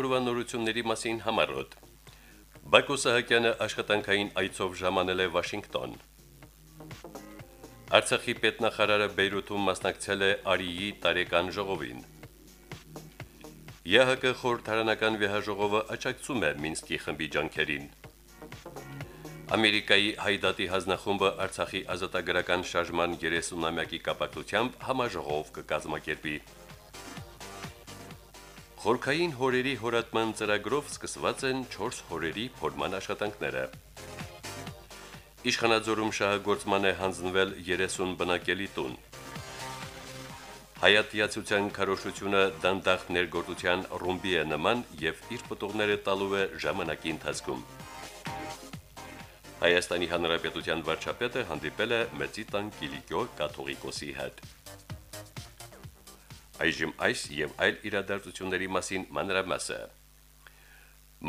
օրվա նորությունների մասին համարոտ։ Բակո Սահակյանը աշխատանքային այցով ժամանել է Վաշինգտոն։ Արցախի պետնախարարը Բեյրութում մասնակցել է Արիի տարեկան ժողովին։ ԵՀԿ խորհրդարանական վեհաժողովը աջակցում է Մինսկի խմբի ջանքերին։ Ամերիկայի հայդատի հանձնախումբը Արցախի ազատագրական շարժման 30-ամյակի կապակցությամբ համաժողով կկազմակերպի։ Խորքային հորերի հորատման ծրագրով սկսված են 4 հորերի փորման աշխատանքները։ Իշխանաձորում շահագործման է հանձնվել 30 բնակելի տուն։ Հայատյացության քարոշությունը դանդաղ ներգործության ռումբի է նման եւ իր պտուղները տալու է ժամանակի ընթացքում։ Հայաստանի Հանրապետության վարչապետը հանդիպել է Մեծի տան Կիլիկիո կաթողիկոսի հետ։ Այժմ այս եւ այլ իրադարձությունների մասին մանրամասը։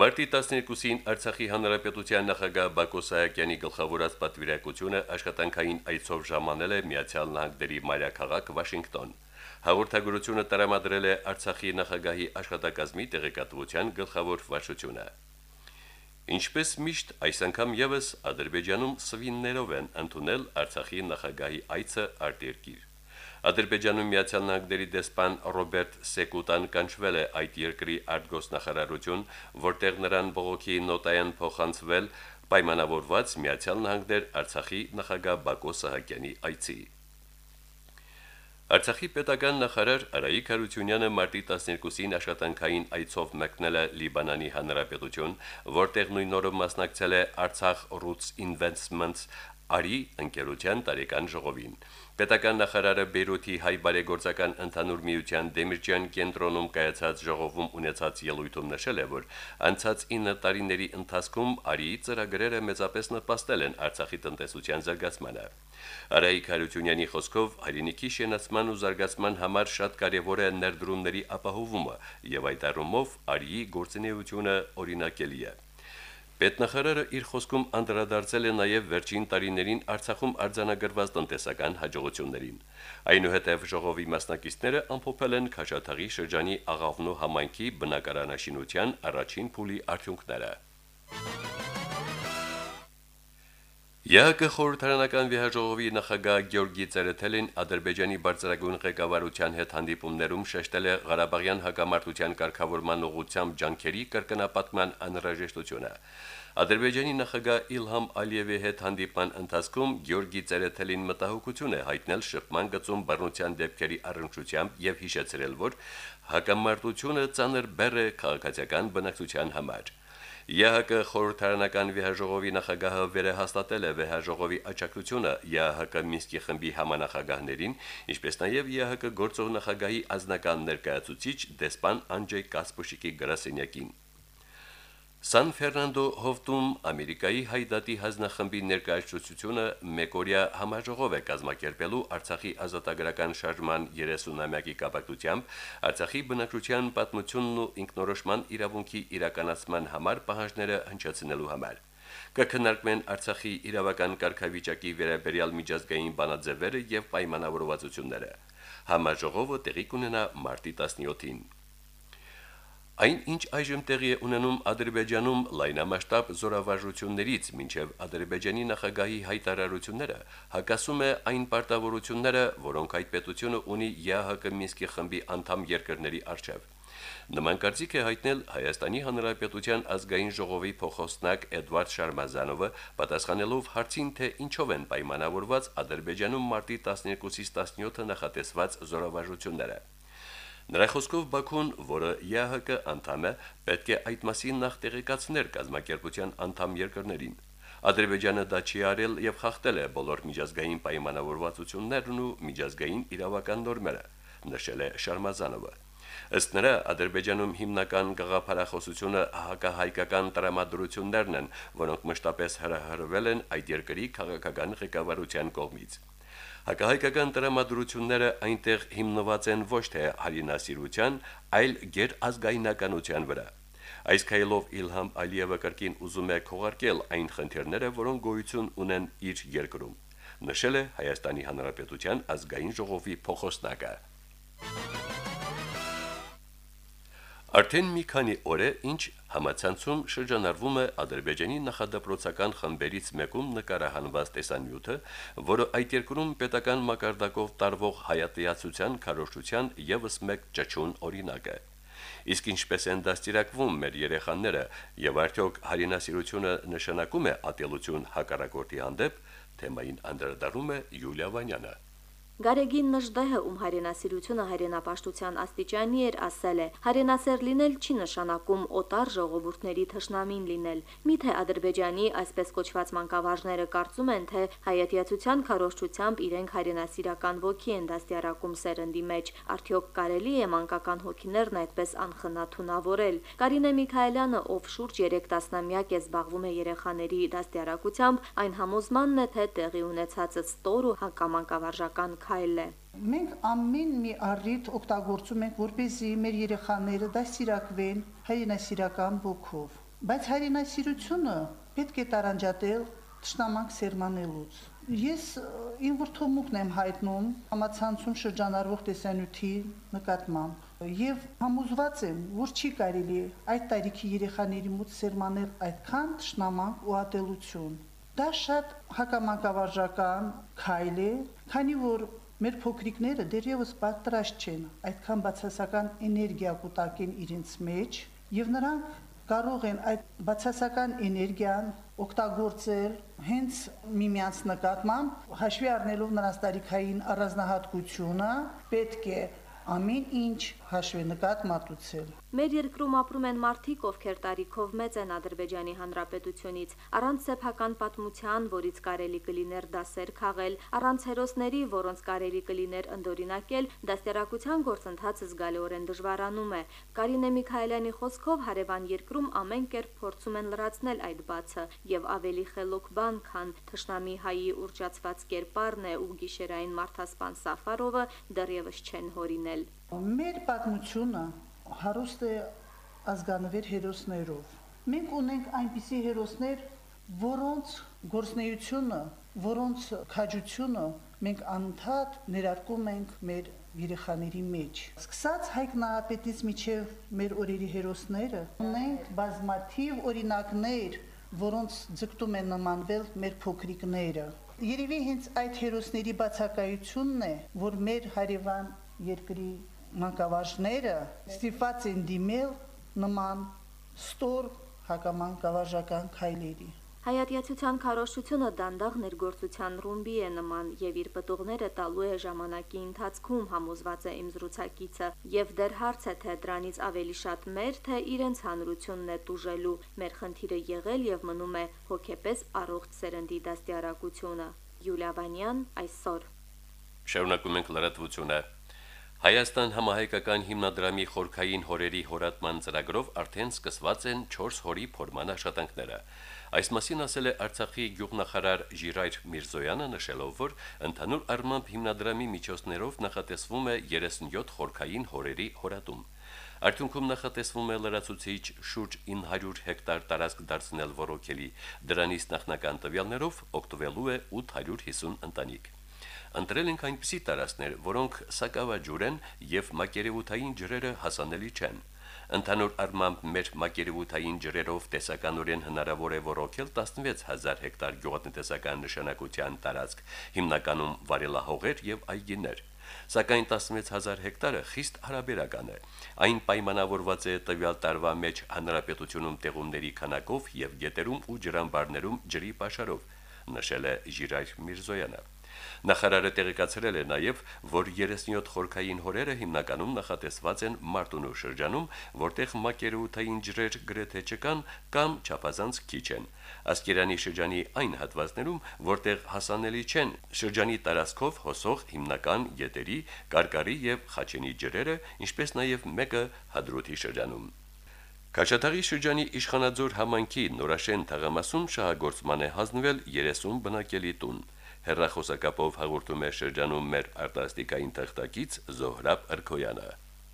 Մարտի 12-ին Արցախի Հանրապետության նախագահ Բակո Սահակյանի գլխավորած պատվիրակությունը աշխատանքային այցով ժամանել է Միացյալ Նահանգների մայրաքաղաք Վաշինգտոն։ Հաղորդագրությունը տրամադրել է Արցախի նախագահի աշխատակազմի տեղեկատվության գլխավոր վարչությունը։ Ինչպես միշտ, այս անգամ եւս Ադրբեջանում սվիններով են ընդունել Արցախի նախագահի այցը արտերկիր։ Ադրբեջանում Միացյալ Նահանգների դեսպան Ռոբերտ Սեկուտան կանչվել է այդ երկրի արտգոսնախարարություն, որտեղ նրան բողոքի նոտայան փոխանցվել պայմանավորված Միացյալ Նահանգներ Արցախի նախագահ Բակո Սահակյանի այցի։ Արցախի պետական նախարար Արայիկ Հարությունյանը մարտի 12-ին աշխատանքային այցով մեկնել է Լիբանանի Հանրապետություն, որտեղ նույն օրը մասնակցել է Artsakh Roots Investments արի ընկերության տարեկան ժողովին։ Պետական նախարարը Բեյրութի հայ բարեգործական ընդհանուր միության Դեմիրճյան կենտրոնում կայացած ժողովում ունեցած ելույթում նշել է, որ անցած 9 տարիների ընթացքում արիի ծրագրերը մեծապես նպաստել են Արցախի տնտեսության զարգացմանը։ Արայիկ Հարությունյանի խոսքով հայրենիքի շենացման ու զարգացման համար շատ կարևոր է ներդրումների ապահովումը եւ այդ առումով արիի գործունեությունը օրինակելի է։ Պետնախարարը իր խոսքում անդրադարձել է նաև վերջին տարիներին Արցախում արձանագրված տնտեսական հաջողություններին։ Այնուհետև ժողովի մասնակիցները ամփոփել են Քաշաթաղի շրջանի Աղավնու համայնքի բնակարանաշինության առաջին փուլի արդյունքները։ ԵՀԿ խորհրդարանական վիայժողովի նախագահ Գյորգի Ցերեթելին Ադրբեջանի բարձրագույն ղեկավարության հետ հանդիպումներում շեշտել է Ղարաբաղյան հակամարտության կարգավորման ուղղությամբ ջանքերի կրկնապատկման անհրաժեշտությունը։ Ադրբեջանի նախագահ Իլհամ Ալիևի հետ հանդիպման ընթացքում Գյորգի Ցերեթելին մտահոգություն է հայտնել շփման գծում բռնության դեպքերի առնչությամբ եւ հիշեցրել, որ հակամարտությունը ցաներ բեռ է քաղաքացիական բնակչության համար։ ԵՀԿ խորհրդարանական վեհաժողովի նախագահը վերահաստատել է վեհաժողովի աջակցությունը ԵՀԿ Մինսկի խմբի համանախագահներին, ինչպես նաև ԵՀԿ գործող նախագահի ազնական ներկայացուցիչ դեսպան Անջեյ Կասպուշիկի գրասենյակին։ Սան Ֆերնանդո հովտում Ամերիկայի հայդատի հանձնախմբի ներկայացուցությունը մեկօրյա համաժողով է կազմակերպելու Արցախի ազատագրական շարժման 30-ամյակի կապակցությամբ Արցախի բնակչության պատմությունն ու ինքնորոշման իրավունքի իրականացման համար պահանջները հնչեցնելու համար կքննարկվեն Արցախի իրավական կարգավիճակի վերաբերյալ միջազգային բանաձևերը եւ պայմանավորվածությունները։ Համաժողովը տեղի կունենա մարտի 17-ին։ Այն, ինչ այժմ տեղի է ունենում Ադրբեջանում լայնամասշտաբ զորավարժություններից մինչև Ադրբեջանի նախագահի հայտարարությունները, հակասում է այն պարտավորությունները, որոնք այդ պետությունը ունի ԵԱՀԿ Մինսկի խմբի անդամ երկրների արչև։ Նման կարծիք է հայտնել Հայաստանի Հանրապետության ազգային ժողովի փոխոստնակ Էդվարդ Շարմազանովը, պատասխանելով հարցին, թե ինչով են պայմանավորված Ադրբեջանում մարտի 12-ից 17-ը նախատեսված զորավարժությունները։ Նրա խոսքով Բաքուն, որը ԵԱՀԿ անդամ է, պետք է այդ մասին նախ տեղեկացներ կազմակերպության անդամ երկրներին։ Ադրբեջանը դա չի արել եւ խախտել է բոլոր միջազգային պայմանավորվածություններն ու միջազգային իրավական նորմերը, նշել է Շարմազանովը։ Ըստ նրա Ադրբեջանում հիմնական գաղափարախոսությունը հակահայկական տրամադրություններն են, որոնք մշտապես հրահրվել են այդ երկրի քաղաքական ղեկավարության կողմից։ Հակահայկական տրամադրությունները այնտեղ հիմնված են ոչ թե հայրենասիրության, այլ գերազգայնականության վրա։ Այս քայլով Իլհամ Ալիևը կրկին ուզում է քողարկել այն խնդիրները, որոնք գոյություն ունեն իր երկրում, նշել է Հայաստանի Հանրապետության ազգային ժողովի փոխոսնակը։ Արդեն մի քանի օր է, ինչ համացանցում շրջանառվում է Ադրբեջանի նախադպրոցական խմբերից մեկում նկարահանված տեսանյութը, որը այդ երկրում պետական մակարդակով տարվող հայատյացության քարոշչության եւս մեկ ճճուն օրինակ է։ Իսկ ինչպես են դաստիարակվում մեր երեխաները եւ արդյոք հայրենասիրությունը նշանակում է ատելություն հակառակորդի հանդեպ, թեմային անդրադառնում է Յուլիա Վանյանը։ Գարեգին Նժդեհը, ում հայրենասիրությունը հայրենապաշտության աստիճանի էր, ասել է. «Հայրենասեր լինել չի նշանակում օտար ժողովուրդների թշնամին լինել»։ Միթե Ադրբեջանի այսպես կոչված մանկավարժները կարծում են, թե հայատյացության քարոշչությամբ իրենք հայրենասիրական ոգի են դաստիարակում սերնդի մեջ, արդյոք կարելի է մանկական հոգիներն այդպես անխնա թունավորել։ Կարինե Միքայելյանը, ով շուրջ 3 տասնամյակ է զբաղվում է երեխաների դաստիարակությամբ, այն համոզմանն է, թե տեղի ունեցածը ստոր ու հակամանկավարժական քայլ է։ Մենք ամեն մի առիթ օգտագործում ենք, որպեսզի մեր երեխաները դասիրակվեն հայրենասիրական ոգով։ Բայց հայրենասիրությունը պետք է տարանջատել ճշտամանք սերմանելուց։ Ես իմ վրթոմուկն եմ հայտնում համացանցում շրջանառվող տեսանյութի նկատմամբ եւ համոզված եմ, որ չի կարելի այդ տարիքի երեխաների մոտ սերմանել այդքան ճշտամանք ու ատելություն։ Դա շատ հակամանկավարժական քայլ է, քանի որ մեր փոքրիկները դեռևս պատրաստ չեն այդքան բացասական էներգիա կուտակեն իրենց մեջ եւ նրանք կարող են այդ բացասական էներգիան օգտագործել հենց միմյանց նկատմամբ հաշվի առնելով նրանց տարիքային առանձնահատկությունը պետք է ամեն ինչ հաշվի նկատ մատուցել։ Մեր երկրում ապրում են մարդիկ, ովքեր տարիքով մեծ են Ադրբեջանի Հանրապետությունից, առանց սեփական պատմության, որից կարելի կլիներ դասեր քաղել, առանց հերոսների, որոնց կարելի կլիներ ընդօրինակել, դաստիարակության գործընթացը զգալիորեն դժվարանում է։ Կարինե Միքայելյանի խոսքով հարևան երկրում ամեն կերպ փորձում են լրացնել այդ բացը եւ ավելի խելոք բան, քան Թշնամի հայի ուրճացված կերպարն է ու գիշերային մարդասպան Սաֆարովը դեռևս չեն հորինել։ Մեր պատմությունը հարուստ է ազգանվեր հերոսներով։ Մենք ունենք այնպիսի հերոսներ, որոնց գործնեությունը, որոնց քաջությունը մենք անդադ ներարկում ենք մեր երեխաների մեջ։ Սկսած Հայկ Նահապետից միջև մեր օրերի հերոսները ունենք բազմաթիվ օրինակներ, որոնց ձգտում են նմանվել մեր փոքրիկները։ Երևի հենց այդ հերոսների բացակայությունն է, որ մեր հարևան երկրի մանկավարժները ստիպված են դիմել նման ստոր հակամանկավարժական քայլերի։ Հայատյացության քարոշչությունը դանդաղ ներգործության ռումբի է նման եւ իր պտուղները տալու է ժամանակի ընթացքում համոզված է իմ զրուցակիցը եւ դեռ հարց է թե դրանից ավելի շատ մեր թե իրենց հանրությունն է տուժելու մեր խնդիրը եղել եւ մնում է հոգեպես առողջ սերնդի դաստիարակությունը Յուլիա Վանյան այսօր Շարունակում ենք լրատվությունը Հայաստան համահայկական հիմնադրամի խորքային հորերի հորատման ծրագրով արդեն սկսված են 4 հորի փորման աշխատանքները։ Այս մասին ասել է Արցախի գյուղնախարար Ժիրայր Միրզոյանը, նշելով, որ ընդհանուր առմամբ հիմնադրամի միջոցներով նախատեսվում է 37 խորքային հորերի հորատում։ Արդյունքում նախատեսվում է լրացուցիչ շուրջ 900 հեկտար տարածք դարձնել ռոռոքելի։ Դրանից նախնական տվյալներով օգտվելու է 850 ընտանիք ընտրել ենք այնպիսի տարածքներ, որոնք սակավաջուր են եւ մակերևութային ջրերը հասանելի չեն։ Ընդհանուր առմամբ մեր մակերևութային ջրերով տեսականորեն հնարավոր է ռոռոքել 16000 հեկտար գյուղատնտեսական նշանակության տարածք, հիմնականում վարելահողեր եւ այգիներ սակայն 16000 հեկտարը խիստ հարաբերական է։ Այն պայմանավորված է տվյալ տարվա մեջ հանրապետությունում տեղումների քանակով եւ գետերում ու ջրամբարներում ջրի pašարով, նշել է Ժիրայր Միրզոյանը։ Նախարարը տեղեկացրել է նաև, որ 37 խորքային հորերը հիմնականում նախատեսված են Մարտունու շրջանում, որտեղ մակերութային ջրեր գրեթե չկան կամ չափազանց քիչ են։ Ասկերանի շրջանի այն հատվածներում, որտեղ հասանելի չեն շրջանի տարածքով հոսող հիմնական յետերի, կարկարի եւ խաչենի ջրերը, ինչպես նաև մեկը հադրութի շրջանում։ Քաշաթաղի շրջանի Իշխանաձոր համանքի Նորաշեն թաղամասում շահագործման է հանձնվել 30 բնակելի տուն հերրախոսակապով հաղորդում է շրջանում մեր արտասթիկային թղթակից Զոհրաբ Արքոյանը։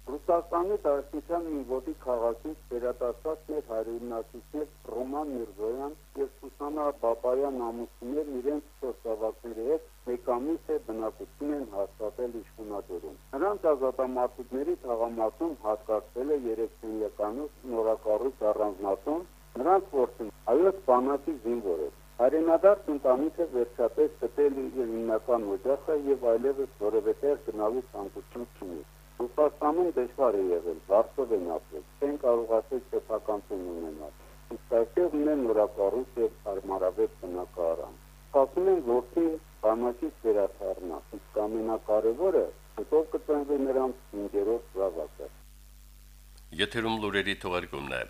Ռուսաստանի Դաշնության մի ոդի քաղաքից վերադարձած մեր հայրենասիրներ Ռոման Միրզոյան եւ Սուսանա Բաբայան ամուսիններ իրենց ծոցավակների հետ մեկամիս է բնակություն են հաստատել Իշխանադորում։ Նրանց ազատամարտիկների թաղամասում հատկացվել է 30-ականոց նորակառույց առանձնատուն, նրանց որդին հայոց բանակի զինվոր է։ Հայրենադարձ ընտանիքը վերջապես գտել իր հիմնական օջախը եւ այլևս որևէ տեղ գնալու ցանկություն չունի։ Ռուսաստանում դժվար է եղել, բարձր են ապրել, չեն կարողացել սեփականություն ունենալ։ Իսկ այստեղ ունեն նորակառույց եւ հարմարավետ բնակարան։ Ասում են որդին բանակից վերադառնա, իսկ ամենակարևորը հետո կծնվի նրանց ինգերոս զավակը։ Եթերում լուրերի թողարկումն է։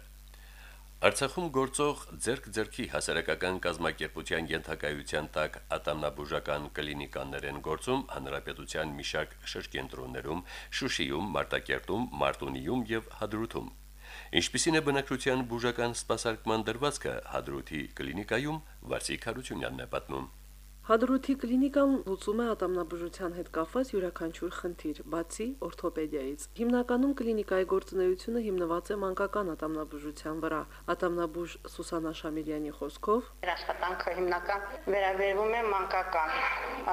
Արցախում գործող ձերկ ձերքի հասարակական կազմակերպության ենթակայության տակ ատամնաբուժական կլինիկաներ են գործում հանրապետության մի շարք շրջենտրոններում, Շուշիում, Մարտակերտում, Մարտունիում եւ Հադրութում։ Ինչպիսին է բնակչության բուժական սպասարկման դրվածքը Հադրութի կլինիկայում Վարսիկ Հարությունյանն է պատմում։ Հադրութի կլինիկան լուծում է ատամնաբուժության հետ կապված յուրաքանչյուր խնդիր, բացի օրթոպեդիայից։ Հիմնականում կլինիկայի գործունեությունը հիմնված է մանկական ատամնաբուժության վրա։ Ատամնաբուժ Սուսանա Շամիրյանի խոսքով. Աշխատանքը հիմնական վերաբերվում է մանկական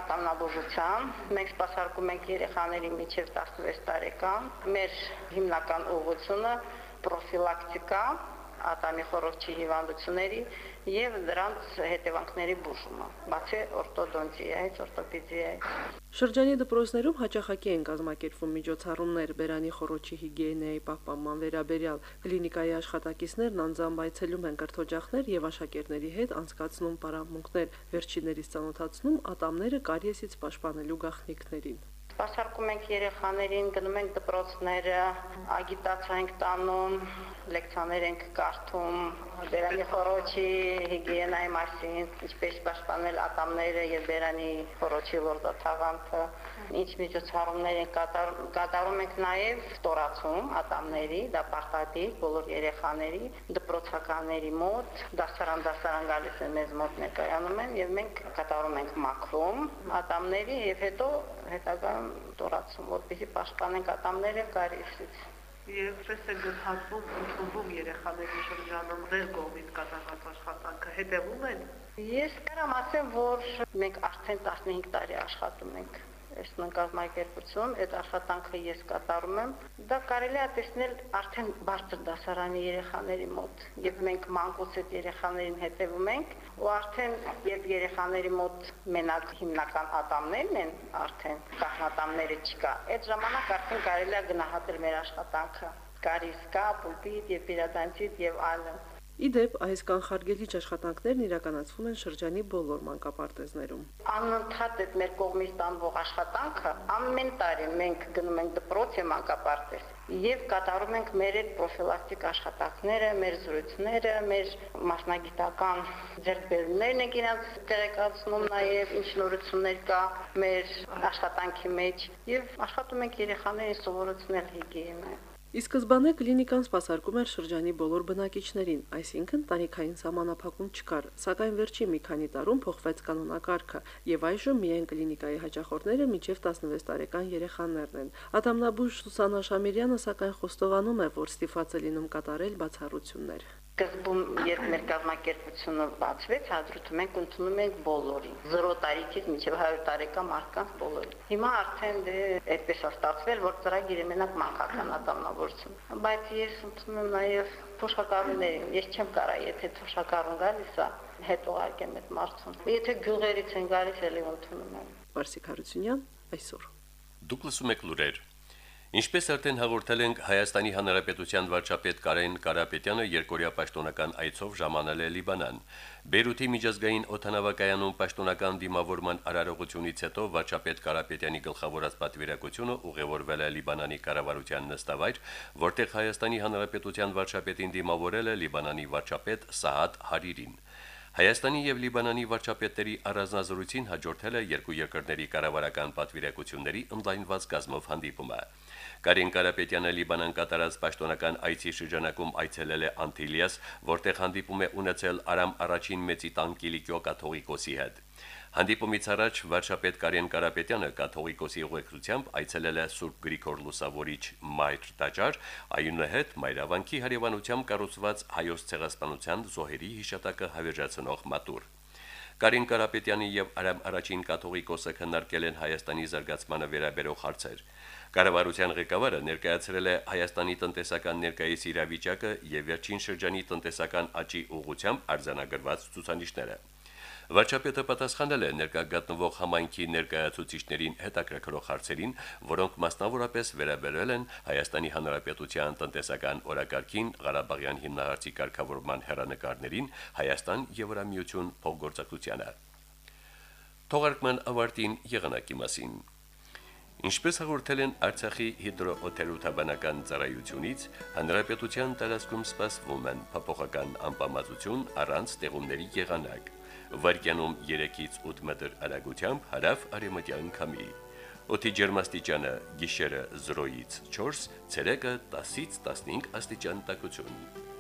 ատամնաբուժության։ Մենք սպասարկում ենք երեխաների միջև 16 տարեկան։ Մեր հիմնական ուղղությունը պրոֆիլակտիկա ատամի խորորջի հիվանդությունների եւ դրանց հետևանքների բուժումը, բացի օրտոդոնտիայից, օրտոպեդիայից։ Շրջանի դպրոցներում հաճախակի են կազմակերպվում միջոցառումներ Բերանի խորոչի հիգիենայի պահպանման վերաբերյալ։ Կլինիկայի աշխատակիցներն անձամբ այցելում են կրթօջախներ եւ աշակերտների հետ անցկացնում պարապմունքներ, վերջիններից ծանոթացնում ատամները կարիեսից պաշտպանելու գաղտնիքներին։ Սպասարկում ենք երեխաներին, գնում ենք դպրոցները, ագիտացիա ենք տանում, լեկցիաներ ենք կարդում, բերանի խորոչի հիգիենայի մասին, ինչպես պաշտպանել ատամները եւ բերանի խորոչի լորդաթաղանթը, ինչ միջոցառումներ ենք կատարում, կատարում ենք նաեւ ստորացում ատամների, դա պարտադիր բոլոր երեխաների, դպրոցականների մոտ, դասարան դասարան գալիս են մեզ մոտ ներկայանում են եւ մենք կատարում ենք մաքրում ատամների եւ հետո հետագայում ստորացում, որպեսզի պաշտպանենք ատամները կարիեսից եւ պես է գտածում ընդունվում երեխաների շրջանում դեր կողմից կատարված աշխատանքը հետևում են Ես կարամ ասեմ, որ մենք արդեն 15 տարի աշխատում ենք այս նկատմակերպություն, այդ աշխատանքը ես կատարում եմ, դա կարելի է տեսնել արդեն բարձր դասարանի երեխաների մոտ։ Եվ մենք մանկուց այդ երեխաներին հետևում ենք, ու արդեն երբ երեխաների մոտ մենակ հիմնական ատամներն են, արդեն կախնատամները չկա, այդ ժամանակ արդեն կարելի է գնահատել մեր աշխատանքը կարիս կա, պուլպիտ եւ պիրադանտիտ եւ այլն։ Իդեպ այս կանխարգելիչ աշխատանքներն իրականացվում են շրջանի բոլոր մանկապարտեզներում։ Անընդհատ այդ մեր կողմից տանվող աշխատանքը ամեն տարի մենք գնում ենք դպրոց եւ մանկապարտեզ եւ կատարում ենք մեր այդ պրոֆիլակտիկ աշխատանքները, մեր զրույցները, մեր մասնագիտական ձեռքբերումներն ենք իրաց տեղեկացնում նաեւ ինչ նորություններ կա մեր աշխատանքի մեջ եւ աշխատում ենք երեխաներին սովորեցնել հիգիենա։ Ի սկզբանե կլինիկան սպասարկում էր շրջանի բոլոր բնակիչներին, այսինքն տանիքային սահմանափակում չկար, սակայն վերջին մի քանի տարում փոխվեց կանոնակարգը, եւ այժմ միայն կլինիկայի հաճախորդները միջև 16 տարեկան երեխաներն են։ Ադամնաբույժ Սուսանա Շամիրյանը սակայն խոստովանում է, որ ստիփած է լինում կատարել բացառություններ։ Սկզբում, երբ մեր կազմակերպությունը բացվեց, հադրութում ենք ընդունում ենք բոլորին, 0 տարիքից մինչև 100 տարեկան մարդկանց բոլորին։ Հիմա արդեն դե այդպես է ստացվել, որ ծրագիրը մենակ մանկական ատամնավորություն։ Բայց ես ընդունում եմ նաև թոշակառուներին։ Ես չեմ կարա, եթե թոշակառուն գալիս է, հետ ուղարկեմ այդ մարդուն։ Եթե գյուղերից են գալիս, էլի ընդունում եմ։ Վարսիկ Հարությունյան այսօր։ Դուք լսում եք լուրեր։ Ինչպես արդեն հաղորդել ենք, Հայաստանի Հանրապետության վարչապետ Կարեն Կարապետյանը երկորյա պաշտոնական այցով ժամանել է Լիբանան։ Բեյրութի միջազգային օթանավակայանում պաշտոնական դիմավորման արարողությունից հետո վարչապետ Կարապետյանի գլխավորած պատվիրակությունը ուղևորվել է Լիբանանի կառավարության նստավայր, որտեղ Հայաստանի Հանրապետության վարչապետին դիմավորել է Լիբանանի վարչապետ Սահատ Հարիրին։ Հայաստանի եւ Լիբանանի վարչապետերի առանձնազրույցին հաջորդել է երկու երկրների կառավարական պատվիրակությունների ընդլայնված գազմով հանդիպումը։ Կարին Կարապետյանը Լիբանան կատարած պաշտոնական այցի շրջանակում այցելել է Անտիլիաս, որտեղ հանդիպում է ունեցել Արամ առաջին մեծի տան Կիլիկիո կաթողիկոսի հետ։ Հանդիպումից առաջ վարչապետ Կարեն Կարապետյանը կաթողիկոսի ուղեկցությամբ այցելել է Սուրբ Գրիգոր Լուսավորիչ Մայր տաճար, այնուհետ Մայրավանքի հարևանությամբ կառուցված հայոց ցեղասպանության զոհերի հիշատակը հավերժացնող մատուր։ Կարին Կարապետյանի եւ Արամ առաջին կաթողիկոսը քննարկել են Հայաստանի զարգացմանը վերաբերող հարցեր։ Կառավարության ղեկավարը ներկայացրել է Հայաստանի տնտեսական ներկայիս իրավիճակը եւ վերջին շրջանի տնտեսական աճի ուղղությամբ արձանագրված ցուցանիշները։ Վարչապետը պատասխանել է ներկա գտնվող համայնքի ներկայացուցիչներին հետաքրքրող հարցերին, որոնք մասնավորապես վերաբերել են Հայաստանի Հանրապետության տնտեսական օրակարգին, Ղարաբաղյան հիմնահարցի կարգավորման հերանեկարներին, Հայաստան Եվրամիություն փոխգործակցությանը։ Թողարկման ավարտին եղանակի մասին։ Ինչպես հաղորդել են Արցախի հիդրոօթերոթաբանական ծառայությունից, հանրապետության տարածքում սպասվում են փոփոխական անբավարարություն առանց տեղումների եղանակ վարկյանում 3-ից 8 մետր արագությամբ հարավ արևմտյան քամի։ Օդի ջերմաստիճանը՝ գիշերը 0-ից 4, ցերեկը 10-ից 15 աստիճան տաքություն։